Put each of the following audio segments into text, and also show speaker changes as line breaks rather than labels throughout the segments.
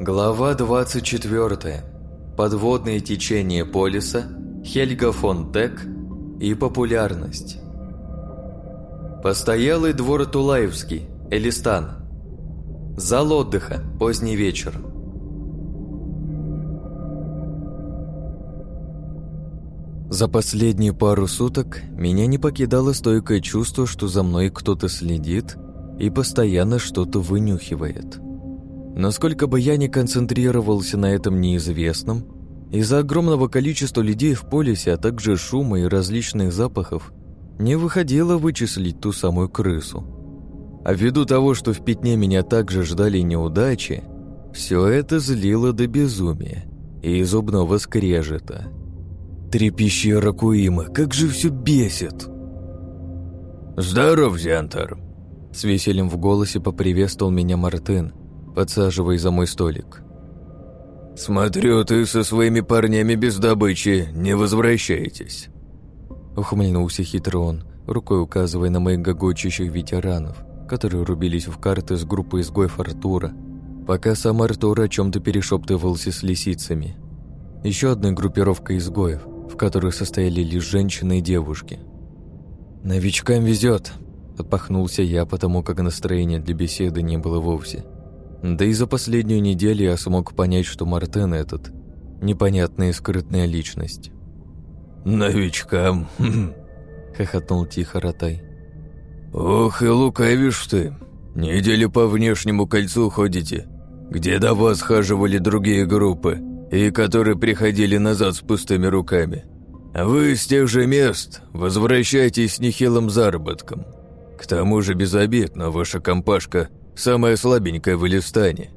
Глава 24. Подводные течения полиса, Хельга фон Тек и популярность. Постоялый двор Тулаевский, Элистан. Зал отдыха, поздний вечер. За последние пару суток меня не покидало стойкое чувство, что за мной кто-то следит и постоянно что-то вынюхивает. Насколько бы я ни концентрировался на этом неизвестном, из-за огромного количества людей в полисе, а также шума и различных запахов, не выходило вычислить ту самую крысу. А ввиду того, что в пятне меня также ждали неудачи, все это злило до безумия и зубного скрежета. Трепещи Ракуима, как же все бесит!
«Здоров, Зиантар!»
С весельем в голосе поприветствовал меня Мартын, подсаживая за мой столик.
«Смотрю, ты со своими парнями без добычи не возвращаетесь».
Ухмыльнулся хитро он, рукой указывая на моих гогочущих ветеранов, которые рубились в карты с группой изгоев Артура, пока сам Артур о чем то перешептывался с лисицами. Еще одной группировкой изгоев, в которых состояли лишь женщины и девушки. «Новичкам везет», — отпахнулся я, потому как настроения для беседы не было вовсе. Да и за последнюю неделю я смог понять, что Мартен этот — непонятная и скрытная личность.
«Новичкам?»
— хохотнул тихо Ротай.
«Ох и лукавишь ты. Неделю по внешнему кольцу ходите, где до вас хаживали другие группы, и которые приходили назад с пустыми руками. А вы с тех же мест возвращайтесь с нехилым заработком. К тому же без обид, но ваша компашка — Самая слабенькая в Элистане.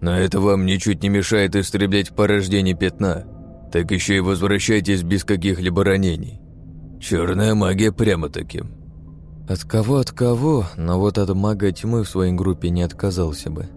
Но это вам ничуть не мешает истреблять порождение пятна. Так еще и возвращайтесь без каких-либо ранений. Черная магия прямо таким.
От кого, от кого, но вот от мага тьмы в своей группе не отказался бы.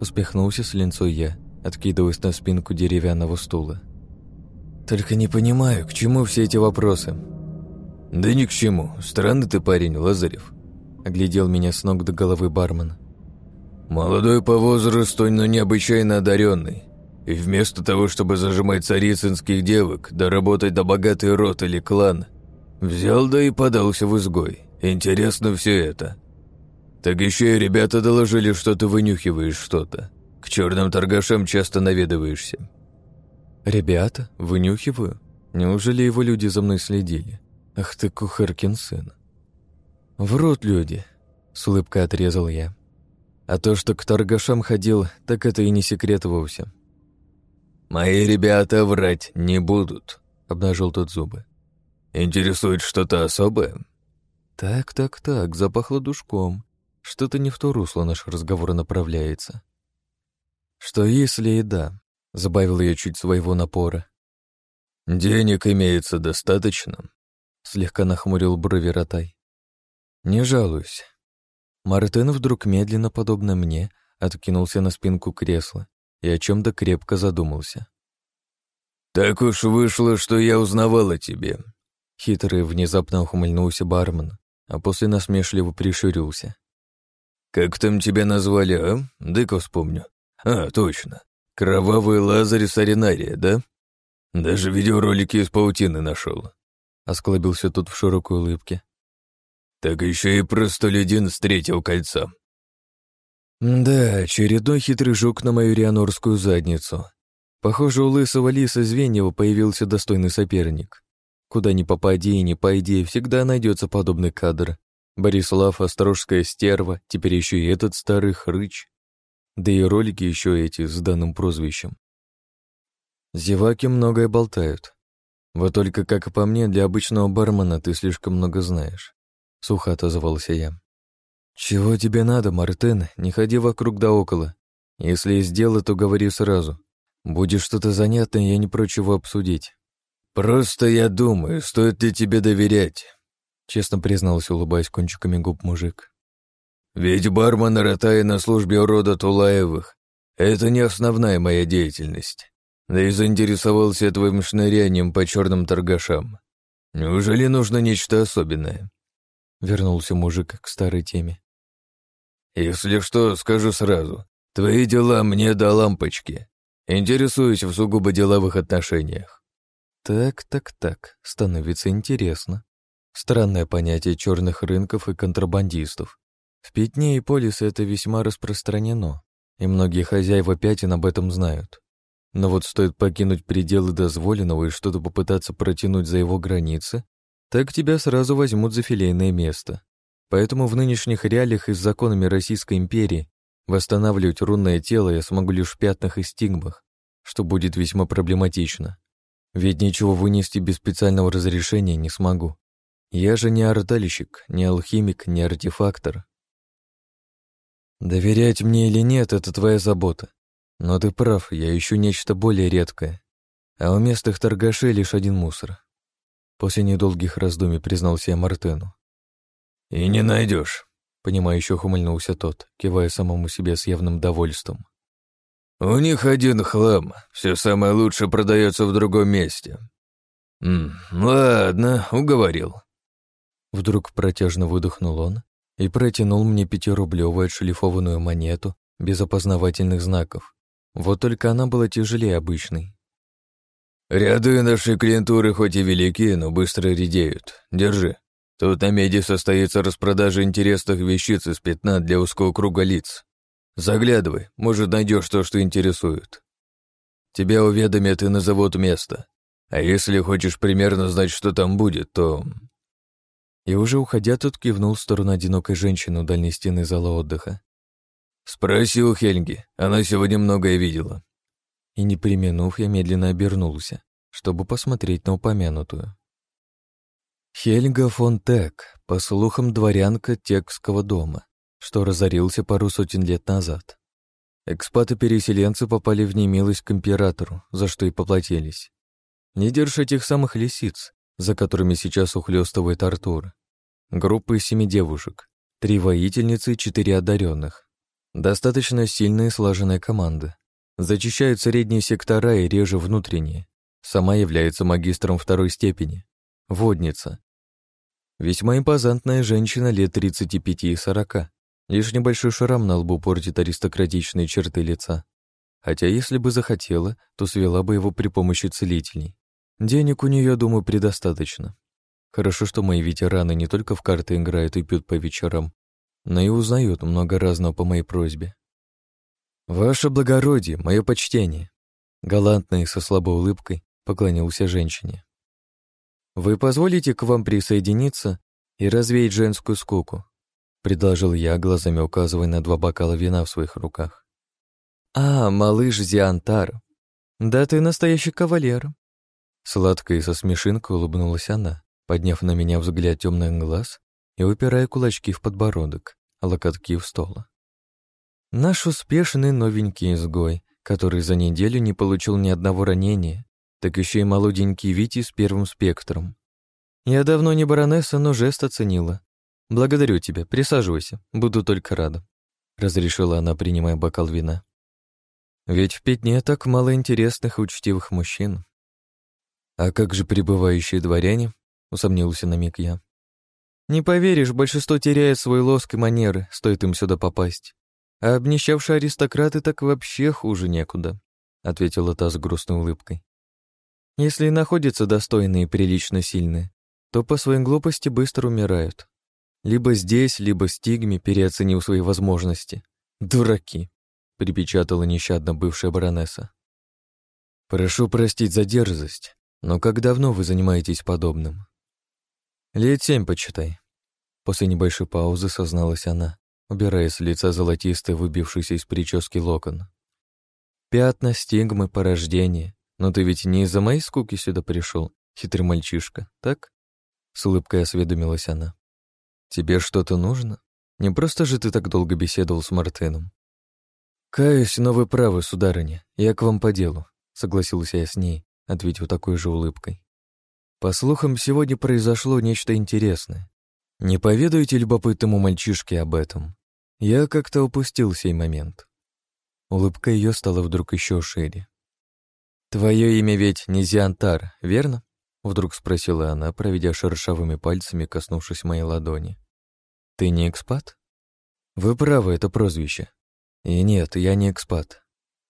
Успехнулся с линцой я, откидываясь на спинку деревянного стула. Только не понимаю, к чему все эти вопросы.
Да ни к чему. Странный ты парень, Лазарев.
Оглядел меня с ног до головы бармен.
Молодой по возрасту, но необычайно одаренный. И вместо того, чтобы зажимать царицынских девок, доработать до богатый род или клан, взял да и подался в изгой. Интересно все это. Так еще и ребята доложили, что ты вынюхиваешь что-то. К черным торгашам часто наведываешься.
Ребята? Вынюхиваю? Неужели его люди за мной следили? Ах ты, кухаркин сын. Врут люди, с улыбкой отрезал я. А то, что к торгашам ходил, так это и не секрет вовсе.
«Мои ребята врать не будут», — обнажил тот зубы. «Интересует что-то особое?»
«Так, так, так, запахло душком. Что-то не в то русло наш разговор направляется». «Что если и да?» — забавил я чуть своего напора.
«Денег имеется достаточно?»
— слегка нахмурил брови Ротай. «Не жалуюсь. Мартын вдруг медленно, подобно мне, откинулся на спинку кресла и о чем-то крепко задумался.
«Так уж вышло, что я узнавал о тебе», —
хитрый внезапно ухмыльнулся бармен, а после насмешливо прищурился.
«Как там тебя назвали, а? Дай-ка вспомню. А, точно. Кровавый Лазарь Саринария, да? Даже видеоролики из паутины нашел.
Осклабился тут в широкой улыбке.
Так еще и простолюдин с третьего кольца.
Да, очередной хитрый жук на мою рианорскую задницу. Похоже, у лысого лиса Звеньева появился достойный соперник. Куда ни попади и не пойди, всегда найдется подобный кадр. Борислав, острожская стерва, теперь еще и этот старый хрыч. Да и ролики еще эти с данным прозвищем. Зеваки многое болтают. Вот только, как по мне, для обычного бармена ты слишком много знаешь. — сухо отозвался я. «Чего тебе надо, Мартын? Не ходи вокруг да около. Если есть дело, то говори сразу. Будет что-то занятное, я не прочь его обсудить».
«Просто я думаю, стоит ли тебе доверять?»
Честно признался, улыбаясь кончиками губ мужик.
«Ведь бармен Ратая на службе рода Тулаевых — это не основная моя деятельность. Да и заинтересовался твоим шнырянием по черным торгашам. Неужели нужно нечто особенное?»
Вернулся мужик к старой теме.
«Если что, скажу сразу. Твои дела мне до лампочки. Интересуюсь в сугубо деловых отношениях».
Так, так, так, становится интересно. Странное понятие черных рынков и контрабандистов. В Пятне и Полисе это весьма распространено, и многие хозяева пятен об этом знают. Но вот стоит покинуть пределы дозволенного и что-то попытаться протянуть за его границы, так тебя сразу возьмут за филейное место. Поэтому в нынешних реалиях и с законами Российской империи восстанавливать рунное тело я смогу лишь в пятнах и стигмах, что будет весьма проблематично. Ведь ничего вынести без специального разрешения не смогу. Я же не артальщик, не алхимик, не артефактор. Доверять мне или нет — это твоя забота. Но ты прав, я ищу нечто более редкое. А у местных торгашей лишь один мусор. После недолгих раздумий признался я Мартену.
«И не найдешь», —
понимающе ухмыльнулся тот, кивая самому себе с явным довольством.
«У них один хлам, все самое лучшее продается в другом месте». М «Ладно, уговорил».
Вдруг протяжно выдохнул он и протянул мне пятирублевую отшлифованную монету без опознавательных знаков. Вот только она была тяжелее обычной.
«Ряды нашей клиентуры хоть и велики, но быстро редеют. Держи. Тут на меди состоится распродажа интересных вещиц из пятна для узкого круга лиц. Заглядывай, может, найдешь то, что интересует. Тебя уведомят и назовут место. А если хочешь примерно знать, что там будет, то
и уже уходя, тут кивнул в сторону одинокой женщины у дальней стены зала отдыха.
«Спроси у Хельги, она сегодня многое видела».
И не применув, я медленно обернулся, чтобы посмотреть на упомянутую. Хельга фон Тек, по слухам, дворянка Текского дома, что разорился пару сотен лет назад. Экспаты-переселенцы попали в немилость к императору, за что и поплатились. Не держь этих самых лисиц, за которыми сейчас ухлёстывает Артур. Группа из семи девушек, три воительницы и четыре одаренных. Достаточно сильная и слаженная команда. Зачищают средние сектора и реже внутренние. Сама является магистром второй степени. Водница. Весьма импозантная женщина лет 35 и 40. Лишь небольшой шрам на лбу портит аристократичные черты лица. Хотя если бы захотела, то свела бы его при помощи целителей. Денег у нее, думаю, предостаточно. Хорошо, что мои ветераны не только в карты играют и пьют по вечерам, но и узнают много разного по моей просьбе. «Ваше благородие, мое почтение!» Галантно и со слабой улыбкой поклонился женщине. «Вы позволите к вам присоединиться и развеять женскую скуку?» предложил я, глазами указывая на два бокала вина в своих руках. «А, малыш Зиантар, да ты настоящий кавалер», Сладко и со смешинкой улыбнулась она, подняв на меня взгляд темных глаз и упирая кулачки в подбородок, а локотки в стол. Наш успешный новенький изгой, который за неделю не получил ни одного ранения, так еще и молоденький Вити с первым спектром. Я давно не баронесса, но жест оценила. Благодарю тебя, присаживайся, буду только рада. Разрешила она, принимая бокал вина. Ведь в пятне так мало интересных учтивых мужчин. «А как же прибывающие дворяне?» — усомнился на миг я. «Не поверишь, большинство теряет свой лоск и манеры, стоит им сюда попасть. А обнищавшие аристократы так вообще хуже некуда», — ответила та с грустной улыбкой. «Если и находятся достойные и прилично сильные, то по своей глупости быстро умирают. Либо здесь, либо стигме, переоценив свои возможности. Дураки!» — припечатала нещадно бывшая баронесса. «Прошу простить за дерзость, но как давно вы занимаетесь подобным? Лет семь, почитай. После небольшой паузы созналась она, убирая с лица золотистый, выбившийся из прически локон. Пятна, стигмы, порождение. Но ты ведь не из-за моей скуки сюда пришел, хитрый мальчишка, так? С улыбкой осведомилась она. Тебе что-то нужно? Не просто же ты так долго беседовал с Мартеном. Каюсь, но вы правы, сударыня, я к вам по делу, согласился я с ней, ответил такой же улыбкой. По слухам, сегодня произошло нечто интересное. Не поведаете любопытному мальчишке об этом? Я как-то упустил сей момент. Улыбка ее стала вдруг еще шире. «Твое имя ведь не Зиантар, верно?» Вдруг спросила она, проведя шершавыми пальцами, коснувшись моей ладони. «Ты не экспат?» «Вы правы, это прозвище. И нет, я не экспат.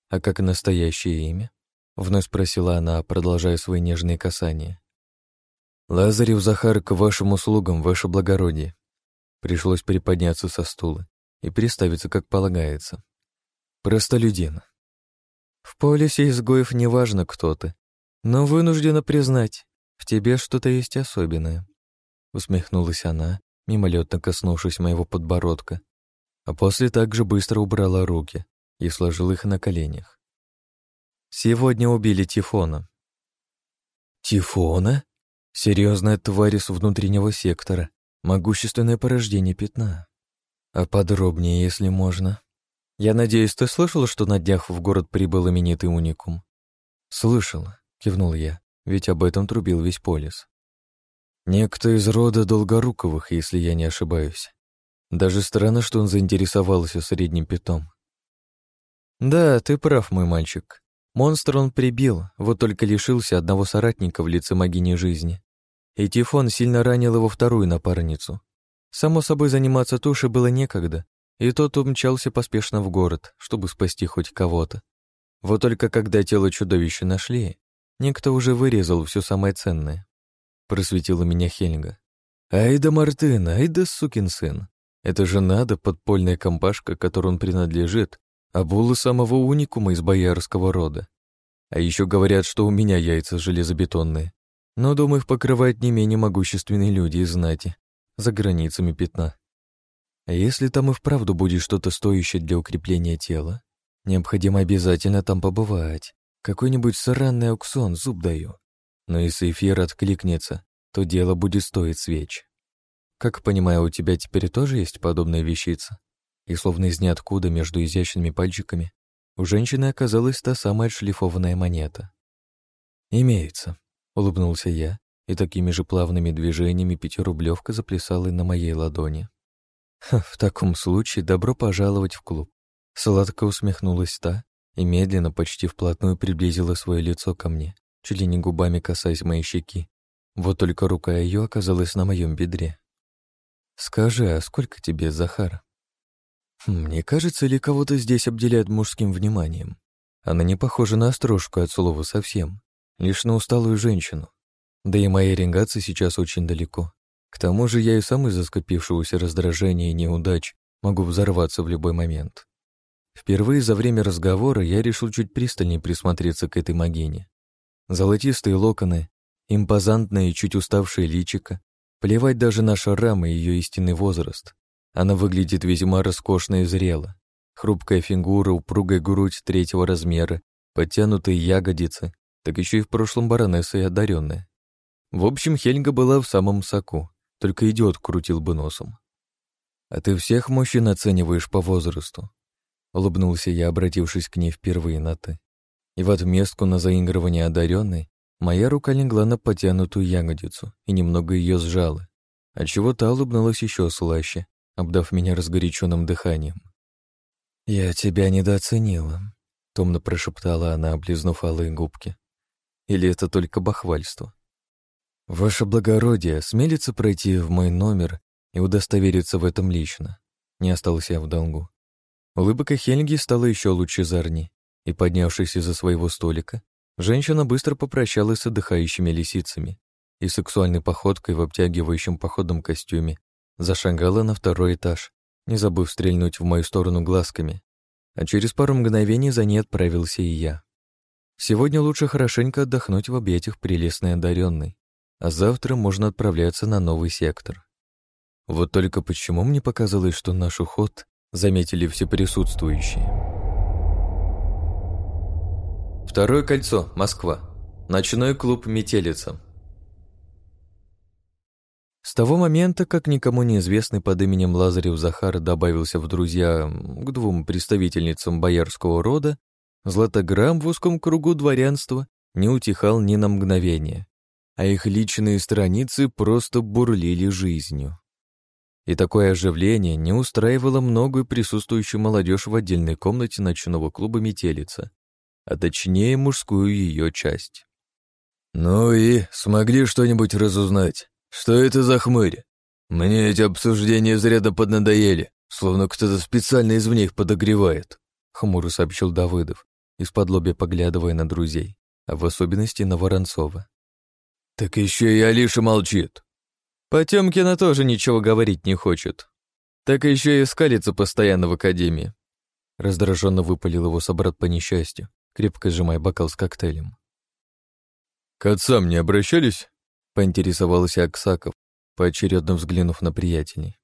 А как настоящее имя? Вновь спросила она, продолжая свои нежные касания. Лазарев Захар к вашим услугам, ваше благородие. Пришлось приподняться со стула и переставиться, как полагается. Простолюдин. В полюсе изгоев неважно кто ты, но вынуждена признать, в тебе что-то есть особенное. Усмехнулась она, мимолетно коснувшись моего подбородка, а после также быстро убрала руки и сложила их на коленях. Сегодня убили Тифона. Тифона? Серьезная тварь из внутреннего сектора, могущественное порождение пятна. А подробнее, если можно. Я надеюсь, ты слышал, что на днях в город прибыл именитый уникум? Слышал, кивнул я, ведь об этом трубил весь полис. Некто из рода Долгоруковых, если я не ошибаюсь. Даже странно, что он заинтересовался средним питом. Да, ты прав, мой мальчик. Монстр он прибил, вот только лишился одного соратника в лице могини жизни. И Тифон сильно ранил его вторую напарницу. Само собой, заниматься тушей было некогда, и тот умчался поспешно в город, чтобы спасти хоть кого-то. Вот только когда тело чудовища нашли, некто уже вырезал все самое ценное. Просветила меня Хельга. Ай да Мартын, ай сукин сын. Это же надо, подпольная компашка, которой он принадлежит, а булы самого уникума из боярского рода. А еще говорят, что у меня яйца железобетонные. Но, думаю, их покрывают не менее могущественные люди из знати, за границами пятна. А если там и вправду будет что-то стоящее для укрепления тела, необходимо обязательно там побывать. Какой-нибудь сраный аукцион, зуб даю. Но если эфир откликнется, то дело будет стоить свеч. Как понимаю, у тебя теперь тоже есть подобная вещица? и словно из ниоткуда между изящными пальчиками у женщины оказалась та самая отшлифованная монета. «Имеется», — улыбнулся я, и такими же плавными движениями пятирублевка заплясала на моей ладони. «В таком случае добро пожаловать в клуб», — сладко усмехнулась та и медленно, почти вплотную приблизила свое лицо ко мне, чуть ли не губами касаясь моей щеки. Вот только рука ее оказалась на моем бедре. «Скажи, а сколько тебе, Захар?» Мне кажется, ли кого-то здесь обделяют мужским вниманием? Она не похожа на острожку от слова совсем, лишь на усталую женщину. Да и моя ориентация сейчас очень далеко. К тому же я и сам из-за скопившегося раздражения и неудач могу взорваться в любой момент. Впервые за время разговора я решил чуть пристальнее присмотреться к этой могине. Золотистые локоны, импозантное и чуть уставшее личико, плевать даже на шрам и ее истинный возраст. Она выглядит весьма роскошно и зрело. Хрупкая фигура, упругая грудь третьего размера, подтянутые ягодицы, так еще и в прошлом баронесса и одаренная. В общем, Хельга была в самом соку, только идиот крутил бы носом. «А ты всех мужчин оцениваешь по возрасту?» Улыбнулся я, обратившись к ней впервые на «ты». И в отместку на заигрывание одаренной моя рука легла на потянутую ягодицу и немного ее сжала, отчего та улыбнулась еще слаще, обдав меня разгоряченным дыханием. «Я тебя недооценила», — томно прошептала она, облизнув алые губки. «Или это только бахвальство?» «Ваше благородие, смелится пройти в мой номер и удостовериться в этом лично?» Не остался я в долгу. Улыбка Хельги стала еще лучезарней, и, поднявшись из-за своего столика, женщина быстро попрощалась с отдыхающими лисицами и сексуальной походкой в обтягивающем походном костюме Зашагала на второй этаж, не забыв стрельнуть в мою сторону глазками. А через пару мгновений за ней отправился и я. Сегодня лучше хорошенько отдохнуть в объятиях прелестной одаренной, а завтра можно отправляться на новый сектор. Вот только почему мне показалось, что наш уход заметили все присутствующие. Второе кольцо, Москва. Ночной клуб «Метелица». С того момента, как никому неизвестный под именем Лазарев Захар добавился в друзья к двум представительницам боярского рода, Златограмм в узком кругу дворянства не утихал ни на мгновение, а их личные страницы просто бурлили жизнью. И такое оживление не устраивало многое присутствующую молодежь в отдельной комнате ночного клуба «Метелица», а точнее мужскую ее часть.
«Ну и смогли что-нибудь разузнать?» «Что это за хмырь? Мне эти обсуждения зря поднадоели, словно кто-то специально извне их подогревает»,
хмуро сообщил Давыдов, из-под лобя поглядывая на друзей, а в особенности на Воронцова.
«Так еще и Алиша молчит».
Потемкина тоже ничего говорить не хочет. Так еще и скалится постоянно в академии. Раздраженно выпалил его собрат по несчастью, крепко сжимая бокал с коктейлем.
«К отцам не обращались?»
— поинтересовался Аксаков, поочередно взглянув на приятелей.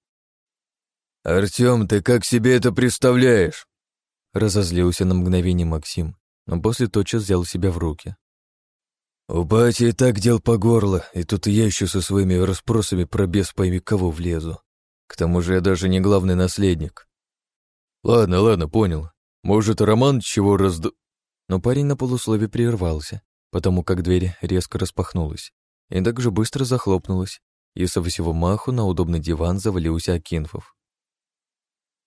«Артём, ты как себе это представляешь?»
Разозлился на мгновение Максим, но после тотчас взял себя в руки.
«У бати и так дел по горло, и тут я еще со своими расспросами про бес пойми кого влезу. К тому же я даже не главный наследник». «Ладно, ладно, понял. Может, Роман чего разд...»
Но парень на полуслове прервался, потому как дверь резко распахнулась и так же быстро захлопнулась, и со всего маху на удобный диван завалился Акинфов.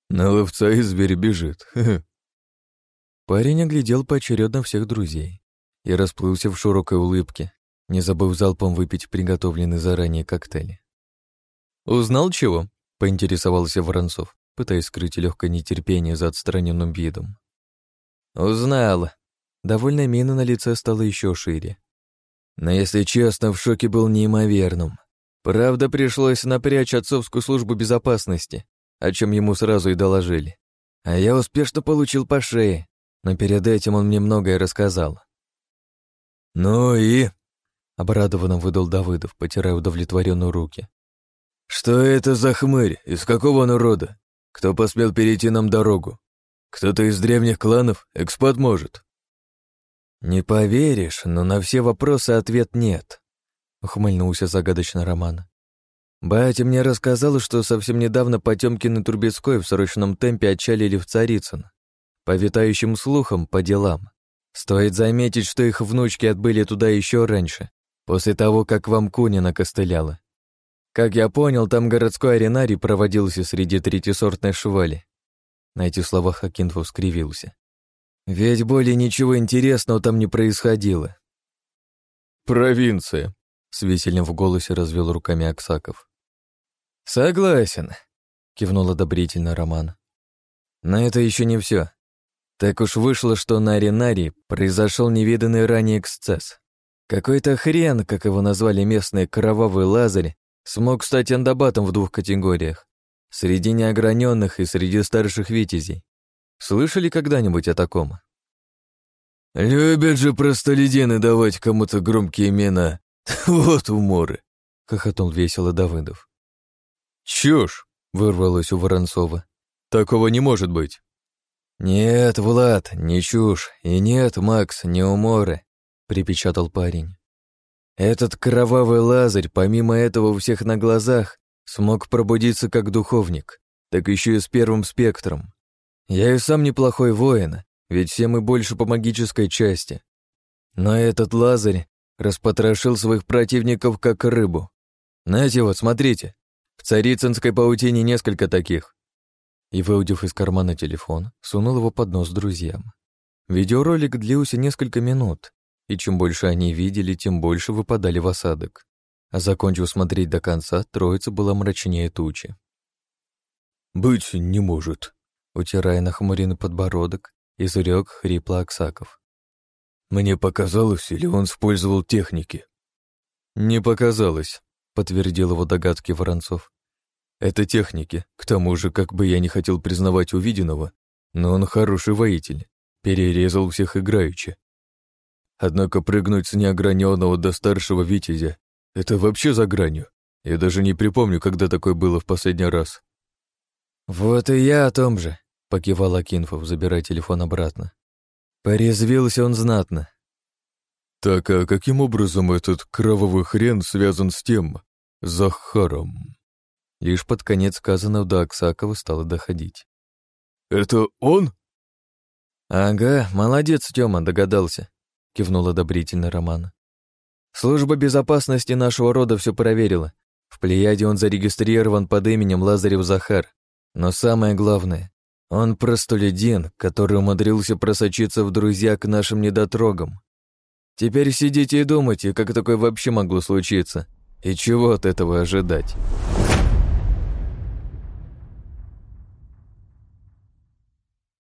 На ловца и зверь бежит.
Парень оглядел поочередно всех друзей и расплылся в широкой улыбке, не забыв залпом выпить приготовленный заранее коктейль. «Узнал чего?» — поинтересовался Воронцов, пытаясь скрыть легкое нетерпение за отстраненным видом. «Узнал». Довольная мина на лице стала еще шире. Но, если честно, в шоке был неимоверным. Правда, пришлось напрячь отцовскую службу безопасности, о чем ему сразу и доложили. А я успешно получил по шее, но перед этим он мне многое рассказал.
«Ну и?»
— обрадованно выдал Давыдов, потирая удовлетворенную руки.
«Что это за хмырь? Из какого он рода? Кто посмел перейти нам дорогу? Кто-то из древних кланов? Экспат может?»
«Не поверишь, но на все вопросы ответ нет», — ухмыльнулся загадочно Роман. Батя мне рассказал, что совсем недавно Потемкин и Трубецкой в срочном темпе отчалили в Царицын. По витающим слухам, по делам. Стоит заметить, что их внучки отбыли туда еще раньше, после того, как вам Куни накостыляла. Как я понял, там городской аренарий проводился среди третьесортной швали. На этих словах Акинфов скривился. Ведь более ничего интересного там не происходило.
«Провинция», —
с весельем в голосе развел руками Аксаков. «Согласен», — кивнул одобрительно Роман. «Но это еще не все. Так уж вышло, что на Аренаре произошел невиданный ранее эксцесс. Какой-то хрен, как его назвали местные кровавый лазарь, смог стать андабатом в двух категориях. Среди неограненных и среди старших витязей. Слышали когда-нибудь о таком?
«Любят же простолюдины давать кому-то громкие имена. Вот уморы!» — хохотнул весело Давыдов.
«Чушь!» — вырвалось у Воронцова. «Такого не может быть!» «Нет, Влад, не чушь, и нет, Макс, не уморы», — припечатал парень. «Этот кровавый лазарь, помимо этого у всех на глазах, смог пробудиться как духовник, так еще и с первым спектром. Я и сам неплохой воин, ведь все мы больше по магической части. Но этот Лазарь распотрошил своих противников как рыбу. Знаете вот, смотрите, в царицынской паутине несколько таких. И, выудив из кармана телефон, сунул его под нос друзьям. Видеоролик длился несколько минут, и чем больше они видели, тем больше выпадали в осадок. А закончив смотреть до конца, троица была мрачнее тучи.
«Быть не может»,
утирая нахмуренный подбородок, изрек хрипло Аксаков.
«Мне показалось, или он использовал техники?»
«Не показалось», — подтвердил его догадки Воронцов. «Это техники. К тому же, как бы я не хотел признавать увиденного, но он хороший воитель, перерезал всех играючи. Однако прыгнуть с неограненного до старшего витязя — это вообще за гранью. Я даже не припомню, когда такое было в последний раз». «Вот и я о том же», — покивал Акинфов, забирая телефон обратно. Порезвился он знатно.
«Так, а каким образом этот кровавый хрен связан с тем Захаром?»
Лишь под конец сказанного до Аксакова стало доходить.
«Это он?»
«Ага, молодец, Тёма, догадался», — кивнул одобрительно Роман. «Служба безопасности нашего рода все проверила. В Плеяде он зарегистрирован под именем Лазарев Захар. Но самое главное, он простолюдин, который умудрился просочиться в друзья к нашим недотрогам. Теперь сидите и думайте, как такое вообще могло случиться, и чего от этого ожидать.